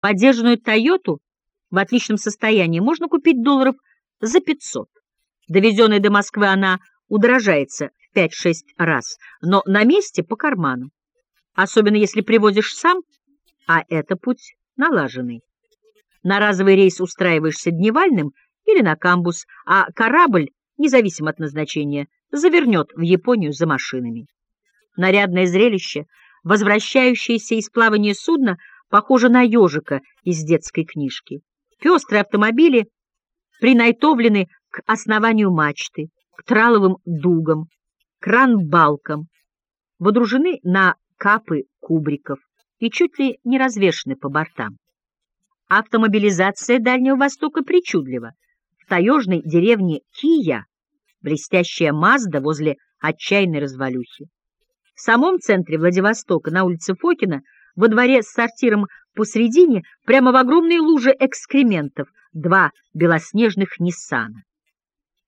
Подержанную «Тойоту» в отличном состоянии можно купить долларов за 500. Довезенная до Москвы она удорожается в 5-6 раз, но на месте по карману. Особенно если привозишь сам, а это путь налаженный. На разовый рейс устраиваешься дневальным или на камбус, а корабль, независимо от назначения, завернет в Японию за машинами. Нарядное зрелище, возвращающееся из плавания судно, похоже на ежика из детской книжки. Пестрые автомобили принайтовлены к основанию мачты, к траловым дугам, кран-балкам, водружены на капы кубриков и чуть ли не развешаны по бортам. Автомобилизация Дальнего Востока причудлива. В таежной деревне Кия блестящая Мазда возле отчаянной развалюхи. В самом центре Владивостока, на улице Фокина, во дворе с сортиром посредине, прямо в огромной луже экскрементов, два белоснежных Ниссана.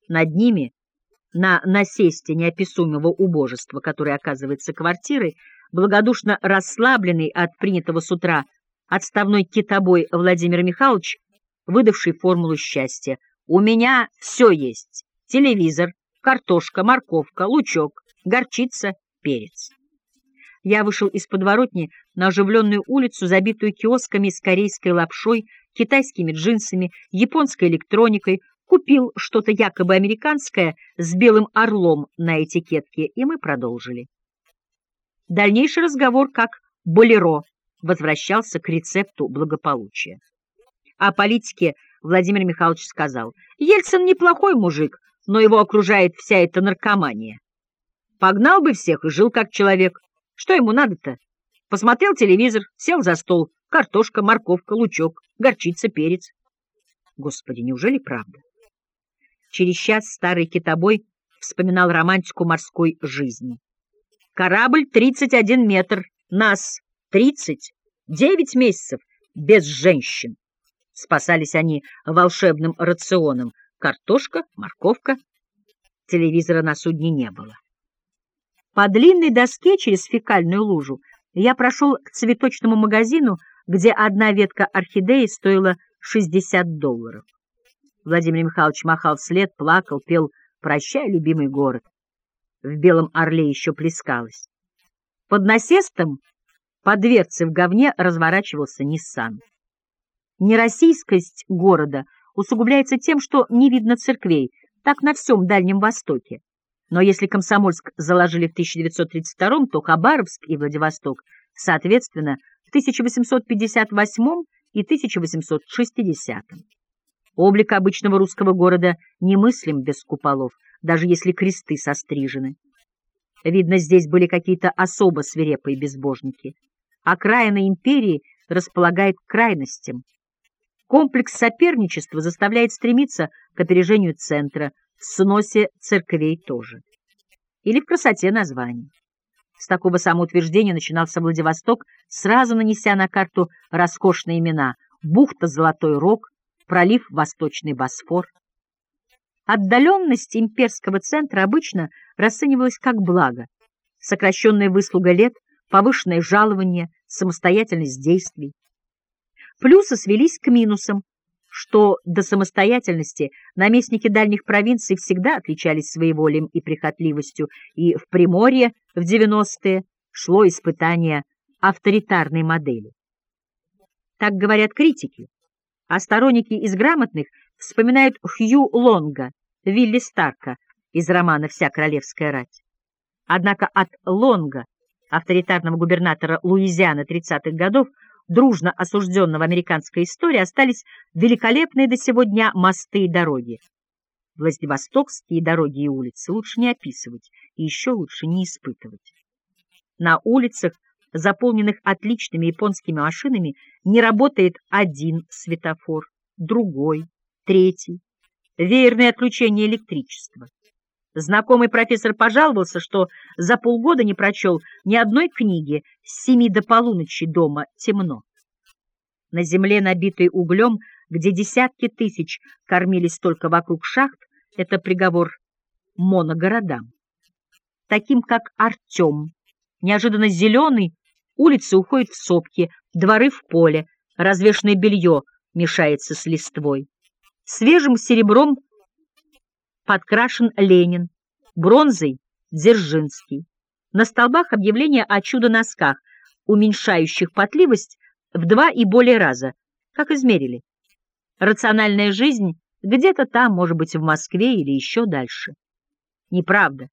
Над ними, на насесте неописуемого убожества, которое оказывается квартирой, благодушно расслабленный от принятого с утра отставной китобой Владимир Михайлович, выдавший формулу счастья. «У меня все есть. Телевизор, картошка, морковка, лучок, горчица, перец». Я вышел из подворотни на оживленную улицу, забитую киосками с корейской лапшой, китайскими джинсами, японской электроникой, купил что-то якобы американское с белым орлом на этикетке, и мы продолжили. Дальнейший разговор как болеро возвращался к рецепту благополучия. О политике Владимир Михайлович сказал, «Ельцин неплохой мужик, но его окружает вся эта наркомания. Погнал бы всех и жил как человек. Что ему надо-то? Посмотрел телевизор, сел за стол, картошка, морковка, лучок, горчица, перец. Господи, неужели правда? Через час старый китобой вспоминал романтику морской жизни. Корабль 31 метр, нас 30, 9 месяцев без женщин. Спасались они волшебным рационом. Картошка, морковка. Телевизора на судне не было. По длинной доске через фекальную лужу я прошел к цветочному магазину, где одна ветка орхидеи стоила 60 долларов. Владимир Михайлович махал вслед, плакал, пел «Прощай, любимый город» в белом орле еще плескалось. Под насестом по дверце в говне разворачивался Ниссан. Нероссийскость города усугубляется тем, что не видно церквей, так на всем Дальнем Востоке. Но если Комсомольск заложили в 1932 то Хабаровск и Владивосток, соответственно, в 1858 и 1860 -м. Облик обычного русского города немыслим без куполов, даже если кресты сострижены. Видно, здесь были какие-то особо свирепые безбожники. Окраина империи располагает к крайностям. Комплекс соперничества заставляет стремиться к опережению центра, сносе церквей тоже. Или в красоте названий. С такого самоутверждения начинался Владивосток, сразу нанеся на карту роскошные имена бухта Золотой Рог, пролив Восточный Босфор. Отдаленность имперского центра обычно расценивалась как благо. Сокращенная выслуга лет, повышенное жалование, самостоятельность действий. Плюсы свелись к минусам, что до самостоятельности наместники дальних провинций всегда отличались своеволием и прихотливостью, и в Приморье в 90-е шло испытание авторитарной модели. Так говорят критики, а сторонники из грамотных вспоминают Хью Лонга, Вилли Старка из романа «Вся королевская рать». Однако от Лонга, авторитарного губернатора Луизианы 30-х годов, дружно осужденного американской историей, остались великолепные до сего дня мосты и дороги. Владивостокские дороги и улицы лучше не описывать и еще лучше не испытывать. На улицах, заполненных отличными японскими машинами, не работает один светофор, другой, третий. Веерное отключение электричества. Знакомый профессор пожаловался, что за полгода не прочел ни одной книги с семи до полуночи дома темно. На земле, набитой углем, где десятки тысяч кормились только вокруг шахт, это приговор моногородам. Таким, как Артем, неожиданно зеленый, улицы уходят в сопки, дворы в поле, развешанное белье мешается с листвой. Свежим серебром подкрашен Ленин, бронзой — Дзержинский. На столбах объявления о чудо-носках, уменьшающих потливость в два и более раза, как измерили. Рациональная жизнь где-то там, может быть, в Москве или еще дальше. Неправда.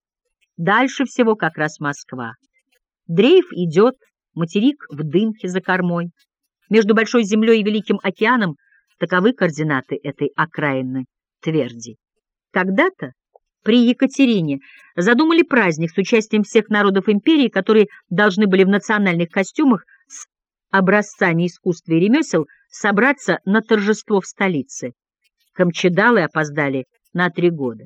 Дальше всего как раз Москва. Дрейф идет, материк в дымке за кормой. Между Большой землей и Великим океаном таковы координаты этой окраины тверди. Когда-то при Екатерине задумали праздник с участием всех народов империи, которые должны были в национальных костюмах с образцами искусства и ремесел собраться на торжество в столице. Камчедалы опоздали на три года.